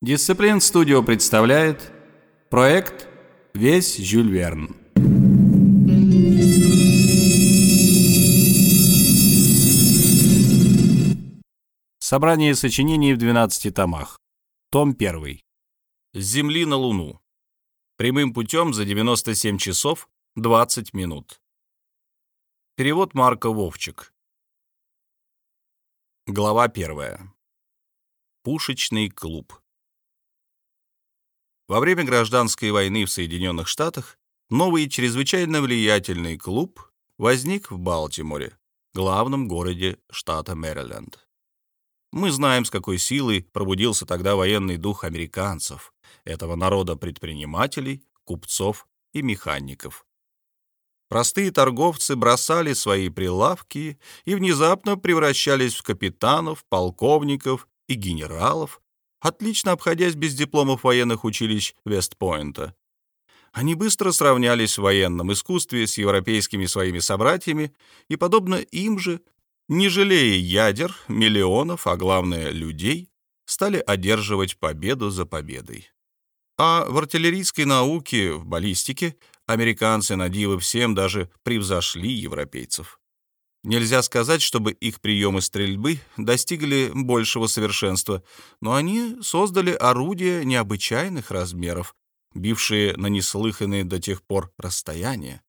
Дисциплин Студио представляет проект «Весь Жюль Верн». Собрание сочинений в 12 томах. Том 1. С Земли на Луну. Прямым путем за 97 часов 20 минут. Перевод Марка Вовчик. Глава 1. Пушечный клуб. Во время гражданской войны в Соединенных Штатах новый чрезвычайно влиятельный клуб возник в Балтиморе, главном городе штата Мэриленд. Мы знаем, с какой силой пробудился тогда военный дух американцев, этого народа предпринимателей, купцов и механиков. Простые торговцы бросали свои прилавки и внезапно превращались в капитанов, полковников и генералов, отлично обходясь без дипломов военных училищ Вестпойнта. Они быстро сравнялись в военном искусстве с европейскими своими собратьями и, подобно им же, не жалея ядер, миллионов, а главное людей, стали одерживать победу за победой. А в артиллерийской науке, в баллистике, американцы на диво всем даже превзошли европейцев. Нельзя сказать, чтобы их приемы стрельбы достигли большего совершенства, но они создали орудия необычайных размеров, бившие на неслыханные до тех пор расстояния.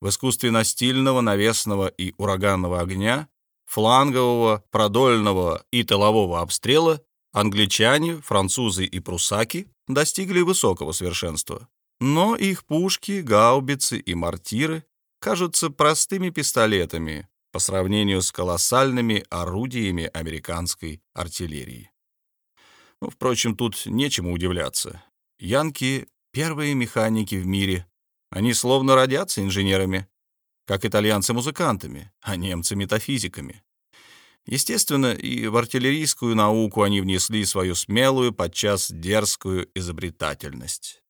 В искусстве настильного, навесного и ураганного огня, флангового, продольного и тылового обстрела англичане, французы и прусаки достигли высокого совершенства. Но их пушки, гаубицы и мортиры кажутся простыми пистолетами по сравнению с колоссальными орудиями американской артиллерии. Ну, впрочем, тут нечему удивляться. Янки — первые механики в мире. Они словно родятся инженерами, как итальянцы — музыкантами, а немцы — метафизиками. Естественно, и в артиллерийскую науку они внесли свою смелую, подчас дерзкую изобретательность.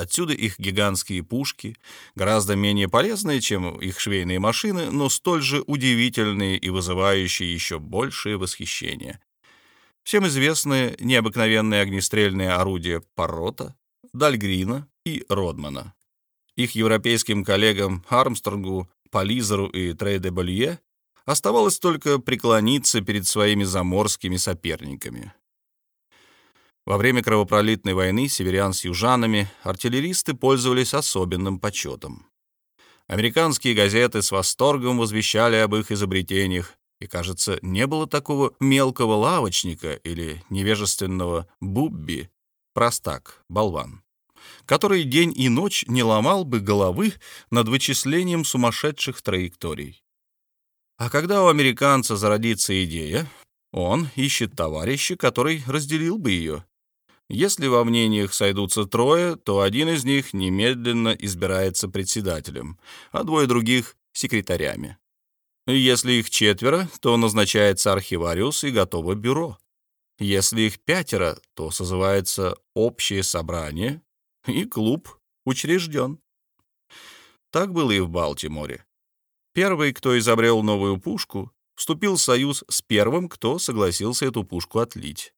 Отсюда их гигантские пушки, гораздо менее полезные, чем их швейные машины, но столь же удивительные и вызывающие еще большее восхищение. Всем известны необыкновенные огнестрельные орудия Паррота, Дальгрина и Родмана. Их европейским коллегам Армстронгу, Полизеру и Трейде-Болье оставалось только преклониться перед своими заморскими соперниками. Во время кровопролитной войны северян с южанами артиллеристы пользовались особенным почетом. Американские газеты с восторгом возвещали об их изобретениях, и, кажется, не было такого мелкого лавочника или невежественного бубби, простак, болван, который день и ночь не ломал бы головы над вычислением сумасшедших траекторий. А когда у американца зародится идея, он ищет товарища, который разделил бы ее, если во мнениях сойдутся трое, то один из них немедленно избирается председателем, а двое других — секретарями. Если их четверо, то назначается архивариус и готово бюро. Если их пятеро, то созывается общее собрание, и клуб учрежден. Так было и в Балтиморе. Первый, кто изобрел новую пушку, вступил в союз с первым, кто согласился эту пушку отлить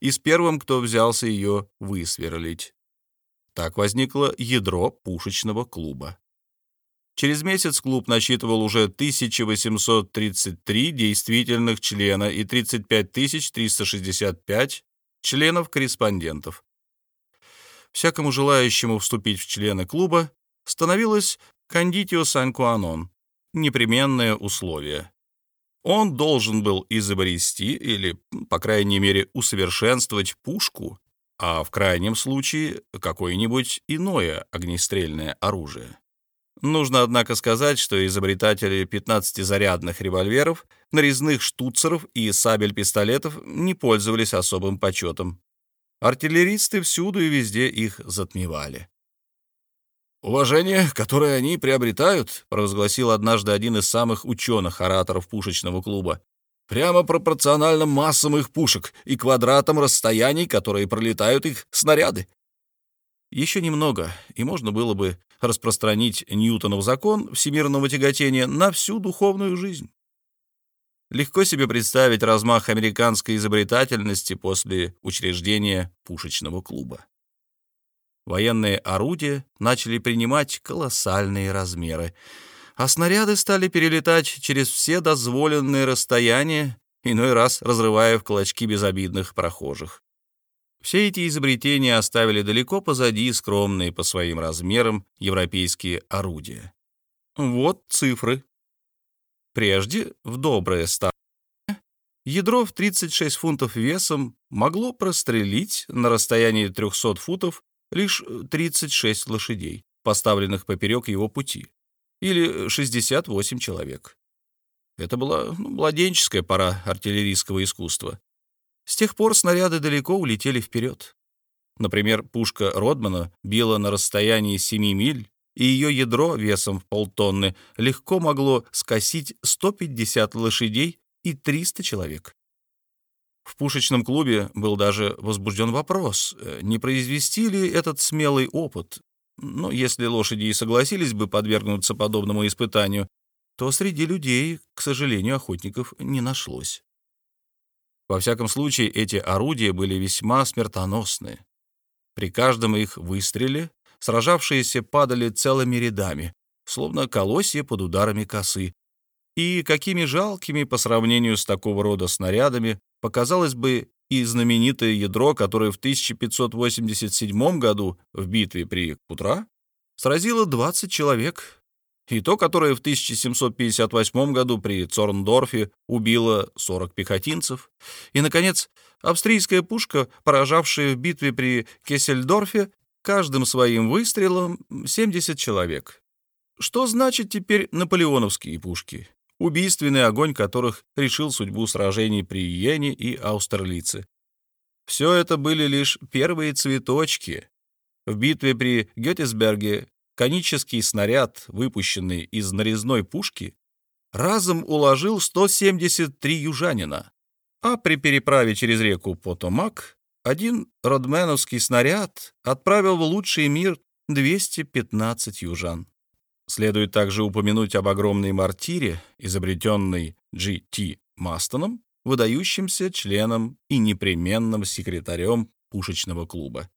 и с первым, кто взялся ее высверлить. Так возникло ядро пушечного клуба. Через месяц клуб насчитывал уже 1833 действительных члена и 35 365 членов-корреспондентов. Всякому желающему вступить в члены клуба становилось «кондитио санкуанон» — непременное условие. Он должен был изобрести или, по крайней мере, усовершенствовать пушку, а в крайнем случае какое-нибудь иное огнестрельное оружие. Нужно, однако, сказать, что изобретатели 15-зарядных револьверов, нарезных штуцеров и сабель-пистолетов не пользовались особым почетом. Артиллеристы всюду и везде их затмевали. «Уважение, которое они приобретают», — провозгласил однажды один из самых ученых ораторов пушечного клуба, «прямо пропорционально массам их пушек и квадратам расстояний, которые пролетают их снаряды». Еще немного, и можно было бы распространить Ньютонов закон всемирного тяготения на всю духовную жизнь. Легко себе представить размах американской изобретательности после учреждения пушечного клуба. Военные орудия начали принимать колоссальные размеры, а снаряды стали перелетать через все дозволенные расстояния, иной раз разрывая в клочки безобидных прохожих. Все эти изобретения оставили далеко позади скромные по своим размерам европейские орудия. Вот цифры. Прежде, в доброе старое, ядро в 36 фунтов весом могло прострелить на расстоянии 300 футов лишь 36 лошадей, поставленных поперек его пути, или 68 человек. Это была ну, младенческая пора артиллерийского искусства. С тех пор снаряды далеко улетели вперед. Например, пушка Родмана била на расстоянии 7 миль, и ее ядро весом в полтонны легко могло скосить 150 лошадей и 300 человек. В пушечном клубе был даже возбужден вопрос, э, не произвести ли этот смелый опыт. Но если лошади и согласились бы подвергнуться подобному испытанию, то среди людей, к сожалению, охотников не нашлось. Во всяком случае, эти орудия были весьма смертоносны. При каждом их выстреле сражавшиеся падали целыми рядами, словно колосья под ударами косы. И какими жалкими по сравнению с такого рода снарядами показалось бы и знаменитое ядро, которое в 1587 году в битве при Кутра сразило 20 человек, и то, которое в 1758 году при Цорндорфе убило 40 пехотинцев, и, наконец, австрийская пушка, поражавшая в битве при Кессельдорфе каждым своим выстрелом 70 человек. Что значит теперь наполеоновские пушки? Убийственный огонь которых решил судьбу сражений при Иене и Аустерлице. Все это были лишь первые цветочки. В битве при Гетесберге конический снаряд, выпущенный из нарезной пушки, разом уложил 173 южанина, а при переправе через реку Потомак один родменовский снаряд отправил в лучший мир 215 южан. Следует также упомянуть об огромной мортире, изобретенной G.T. Мастоном, выдающимся членом и непременным секретарем пушечного клуба.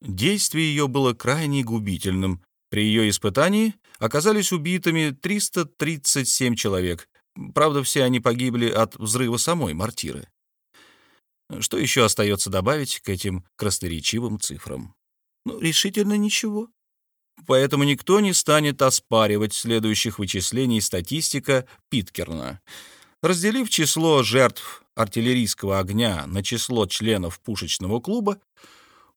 Действие ее было крайне губительным. При ее испытании оказались убитыми 337 человек. Правда, все они погибли от взрыва самой мортиры. Что еще остается добавить к этим красноречивым цифрам? Ну, решительно ничего поэтому никто не станет оспаривать следующих вычислений статистика Питкерна. Разделив число жертв артиллерийского огня на число членов пушечного клуба,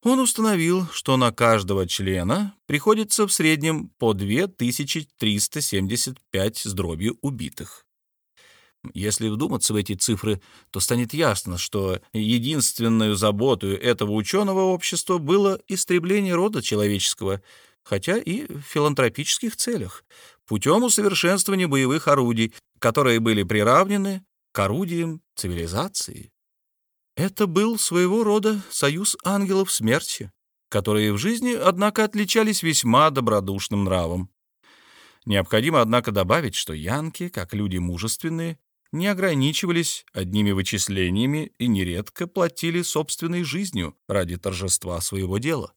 он установил, что на каждого члена приходится в среднем по 2375 с дробью убитых. Если вдуматься в эти цифры, то станет ясно, что единственной заботой этого ученого общества было истребление рода человеческого — хотя и в филантропических целях, путем усовершенствования боевых орудий, которые были приравнены к орудиям цивилизации. Это был своего рода союз ангелов смерти, которые в жизни, однако, отличались весьма добродушным нравом. Необходимо, однако, добавить, что янки, как люди мужественные, не ограничивались одними вычислениями и нередко платили собственной жизнью ради торжества своего дела.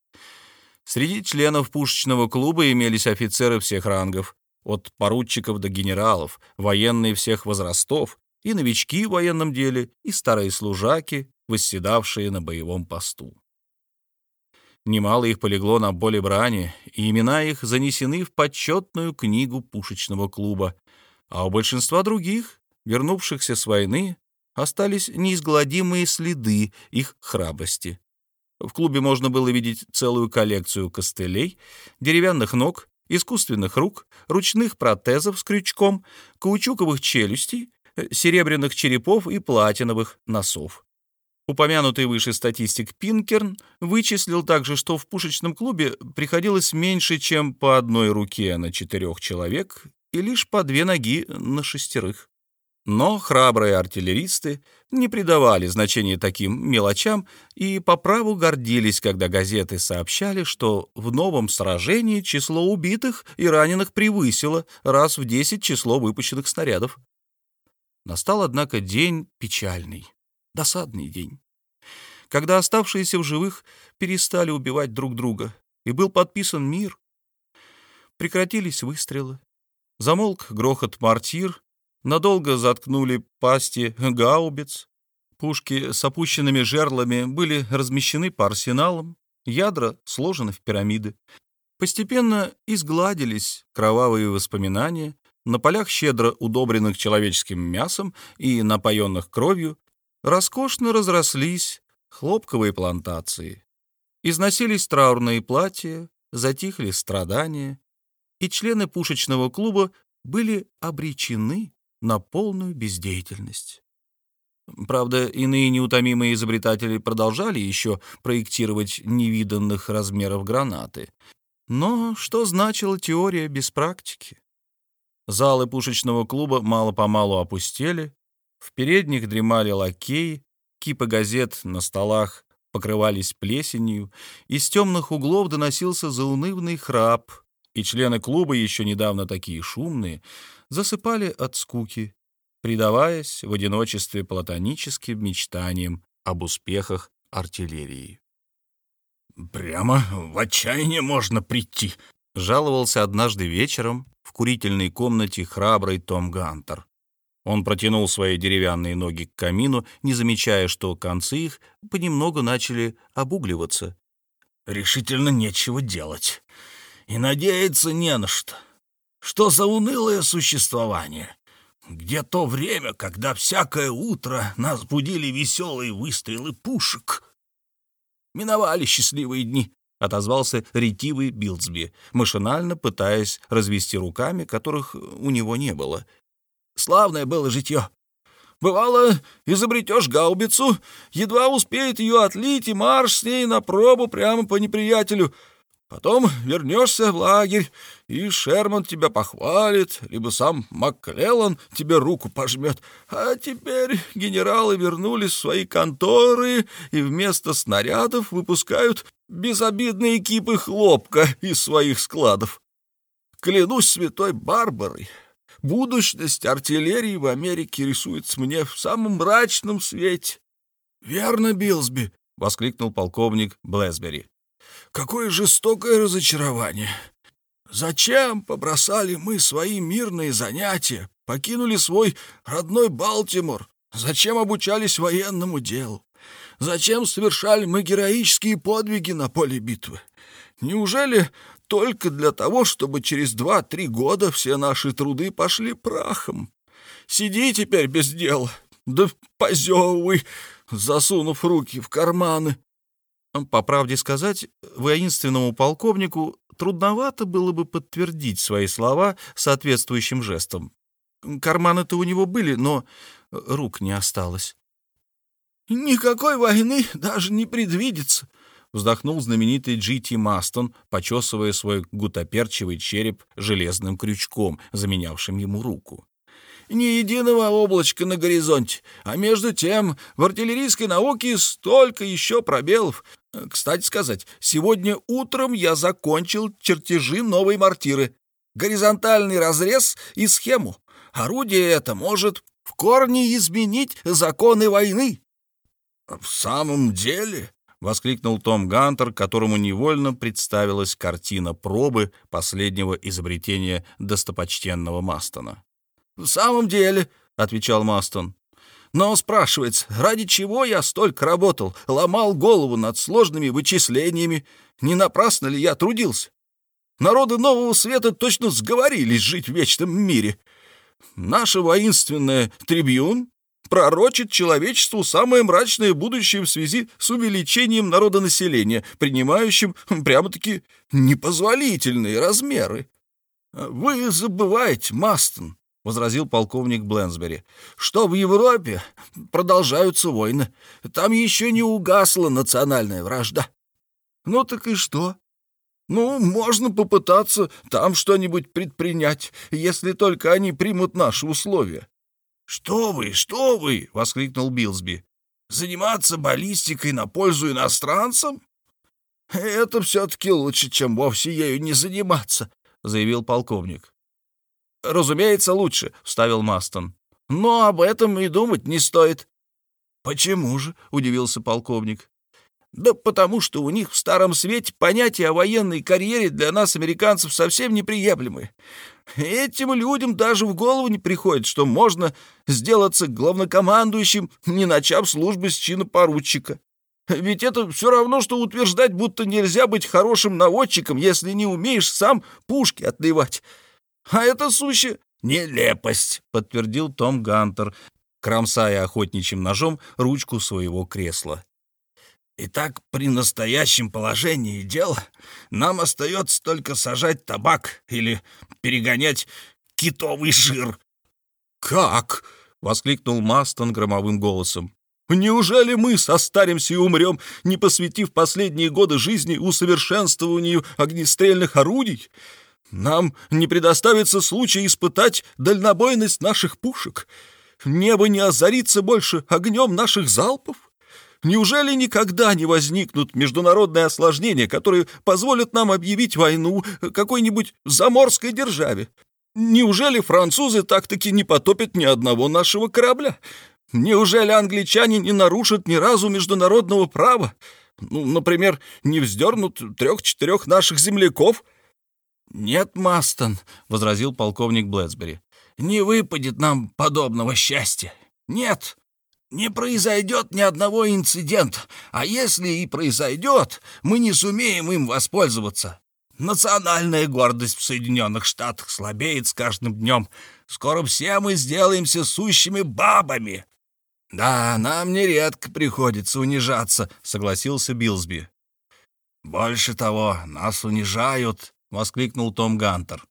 Среди членов пушечного клуба имелись офицеры всех рангов, от поручиков до генералов, военные всех возрастов, и новички в военном деле, и старые служаки, восседавшие на боевом посту. Немало их полегло на поле брани, и имена их занесены в почетную книгу пушечного клуба, а у большинства других, вернувшихся с войны, остались неизгладимые следы их храбрости. В клубе можно было видеть целую коллекцию костылей, деревянных ног, искусственных рук, ручных протезов с крючком, каучуковых челюстей, э, серебряных черепов и платиновых носов. Упомянутый выше статистик Пинкерн вычислил также, что в пушечном клубе приходилось меньше, чем по одной руке на четырех человек и лишь по две ноги на шестерых. Но храбрые артиллеристы не придавали значения таким мелочам и по праву гордились, когда газеты сообщали, что в новом сражении число убитых и раненых превысило раз в 10 число выпущенных снарядов. Настал, однако, день печальный, досадный день, когда оставшиеся в живых перестали убивать друг друга, и был подписан мир. Прекратились выстрелы, замолк грохот мортир, надолго заткнули пасти гаубиц, пушки с опущенными жерлами были размещены по арсеналам, ядра сложены в пирамиды. Постепенно изгладились кровавые воспоминания, на полях, щедро удобренных человеческим мясом и напоенных кровью, роскошно разрослись хлопковые плантации. Износились траурные платья, затихли страдания, и члены пушечного клуба были обречены на полную бездеятельность. Правда, иные неутомимые изобретатели продолжали еще проектировать невиданных размеров гранаты. Но что значила теория без практики? Залы пушечного клуба мало-помалу опустели, в передних дремали лакеи, кипы газет на столах покрывались плесенью, из темных углов доносился заунывный храп, и члены клуба, еще недавно такие шумные, засыпали от скуки, предаваясь в одиночестве платоническим мечтаниям об успехах артиллерии. «Прямо в отчаяние можно прийти», — жаловался однажды вечером в курительной комнате храбрый Том Гантер. Он протянул свои деревянные ноги к камину, не замечая, что концы их понемногу начали обугливаться. «Решительно нечего делать. И надеяться не на что. Что за унылое существование? Где то время, когда всякое утро нас будили веселые выстрелы пушек?» «Миновали счастливые дни», — отозвался ретивый Билдсби, машинально пытаясь развести руками, которых у него не было — Славное было житье. Бывало, изобретешь гаубицу, едва успеет ее отлить, и марш с ней на пробу прямо по неприятелю. Потом вернешься в лагерь, и Шерман тебя похвалит, либо сам Макклеллан тебе руку пожмет. А теперь генералы вернулись в свои конторы и вместо снарядов выпускают безобидные кипы хлопка из своих складов. Клянусь святой Барбарой, Будущность артиллерии в Америке рисуется мне в самом мрачном свете. — Верно, Билсби, — воскликнул полковник Блэсбери. — Какое жестокое разочарование! Зачем побросали мы свои мирные занятия, покинули свой родной Балтимор? Зачем обучались военному делу? Зачем совершали мы героические подвиги на поле битвы? Неужели только для того, чтобы через два-три года все наши труды пошли прахом. Сиди теперь без дела, да позевывай, засунув руки в карманы. По правде сказать, воинственному полковнику трудновато было бы подтвердить свои слова соответствующим жестом. Карманы-то у него были, но рук не осталось. «Никакой войны даже не предвидится», вздохнул знаменитый Джити Мастон, почесывая свой гутоперчивый череп железным крючком, заменявшим ему руку. «Ни единого облачка на горизонте, а между тем в артиллерийской науке столько еще пробелов. Кстати сказать, сегодня утром я закончил чертежи новой мортиры. Горизонтальный разрез и схему. Орудие это может в корне изменить законы войны». «В самом деле?» — воскликнул Том Гантер, которому невольно представилась картина пробы последнего изобретения достопочтенного Мастона. «В самом деле», — отвечал Мастон, — «но спрашивается, ради чего я столько работал, ломал голову над сложными вычислениями? Не напрасно ли я трудился? Народы Нового Света точно сговорились жить в вечном мире. Наша воинственная трибюн пророчит человечеству самое мрачное будущее в связи с увеличением народонаселения, принимающим прямо-таки непозволительные размеры. «Вы забываете, Мастон», — возразил полковник Бленсбери, «что в Европе продолжаются войны. Там еще не угасла национальная вражда». «Ну так и что?» «Ну, можно попытаться там что-нибудь предпринять, если только они примут наши условия. «Что вы, что вы!» — воскликнул Билсби. «Заниматься баллистикой на пользу иностранцам?» «Это все-таки лучше, чем вовсе ею не заниматься», — заявил полковник. «Разумеется, лучше», — вставил Мастон. Но об этом и думать не стоит. «Почему же?» — удивился полковник. «Да потому что у них в Старом Свете понятия о военной карьере для нас, американцев, совсем неприемлемы. Этим людям даже в голову не приходит, что можно сделаться главнокомандующим, не начав службы с чина поручика. Ведь это все равно, что утверждать, будто нельзя быть хорошим наводчиком, если не умеешь сам пушки отливать. А это сущая нелепость, подтвердил Том Гантер, кромсая охотничьим ножом ручку своего кресла. Итак, при настоящем положении дела нам остается только сажать табак или перегонять китовый жир. «Как?» — воскликнул Мастон громовым голосом. «Неужели мы состаримся и умрем, не посвятив последние годы жизни усовершенствованию огнестрельных орудий? Нам не предоставится случай испытать дальнобойность наших пушек. Небо не озарится больше огнем наших залпов?» Неужели никогда не возникнут международные осложнения, которые позволят нам объявить войну какой-нибудь заморской державе? Неужели французы так-таки не потопят ни одного нашего корабля? Неужели англичане не нарушат ни разу международного права? Ну, например, не вздернут трех-четырех наших земляков?» «Нет, Мастон», — возразил полковник Блэсбери, — «не выпадет нам подобного счастья. Нет, не произойдет ни одного инцидента, а если и произойдет, мы не сумеем им воспользоваться. Национальная гордость в Соединенных Штатах слабеет с каждым днем. Скоро все мы сделаемся сущими бабами». «Да, нам нередко приходится унижаться», — согласился Билсби. «Больше того, нас унижают», — воскликнул Том Гантер.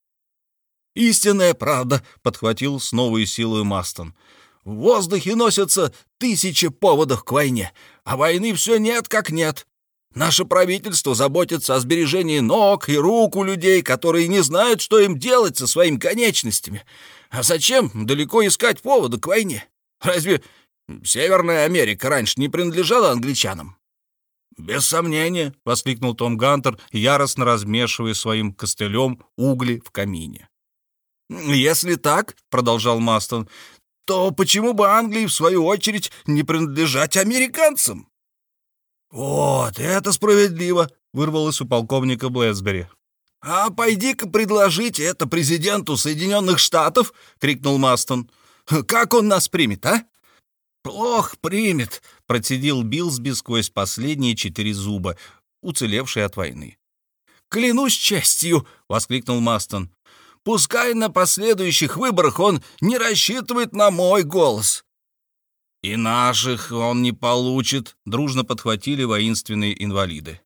«Истинная правда», — подхватил с новой силой Мастон. В воздухе носятся тысячи поводов к войне, а войны все нет как нет. Наше правительство заботится о сбережении ног и рук у людей, которые не знают, что им делать со своими конечностями. А зачем далеко искать повода к войне? Разве Северная Америка раньше не принадлежала англичанам? «Без сомнения», — воскликнул Том Гантер, яростно размешивая своим костылем угли в камине. «Если так», — продолжал Мастон, то почему бы Англии, в свою очередь, не принадлежать американцам? «Вот, это справедливо», — вырвалось у полковника Блэсбери. «А пойди-ка предложите это президенту Соединенных Штатов», — крикнул Мастон. «Как он нас примет, а?» «Плохо примет», — процедил Билсби сквозь последние четыре зуба, уцелевшие от войны. «Клянусь честью!» — воскликнул Мастон. Пускай на последующих выборах он не рассчитывает на мой голос. И наших он не получит, дружно подхватили воинственные инвалиды.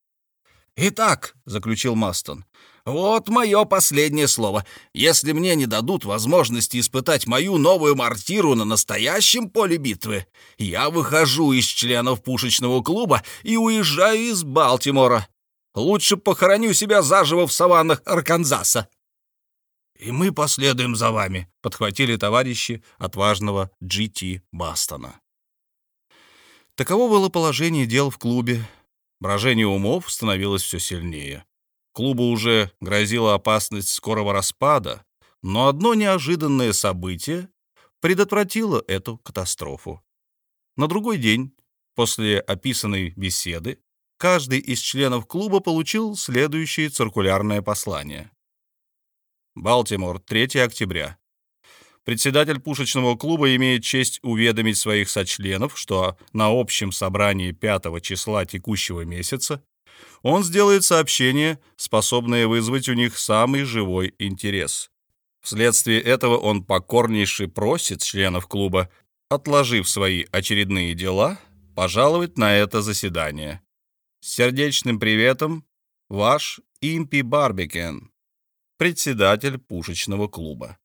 «Итак», — заключил Мастон, — «вот мое последнее слово. Если мне не дадут возможности испытать мою новую мортиру на настоящем поле битвы, я выхожу из членов пушечного клуба и уезжаю из Балтимора. Лучше похороню себя заживо в саваннах Арканзаса». «И мы последуем за вами», — подхватили товарищи отважного Джи Бастона. Таково было положение дел в клубе. Брожение умов становилось все сильнее. Клубу уже грозила опасность скорого распада, но одно неожиданное событие предотвратило эту катастрофу. На другой день, после описанной беседы, каждый из членов клуба получил следующее циркулярное послание. Балтимор, 3 октября. Председатель пушечного клуба имеет честь уведомить своих сочленов, что на общем собрании 5 числа текущего месяца он сделает сообщение, способное вызвать у них самый живой интерес. Вследствие этого он покорнейше просит членов клуба, отложив свои очередные дела, пожаловать на это заседание. С сердечным приветом, ваш Импи Барбикен председатель пушечного клуба.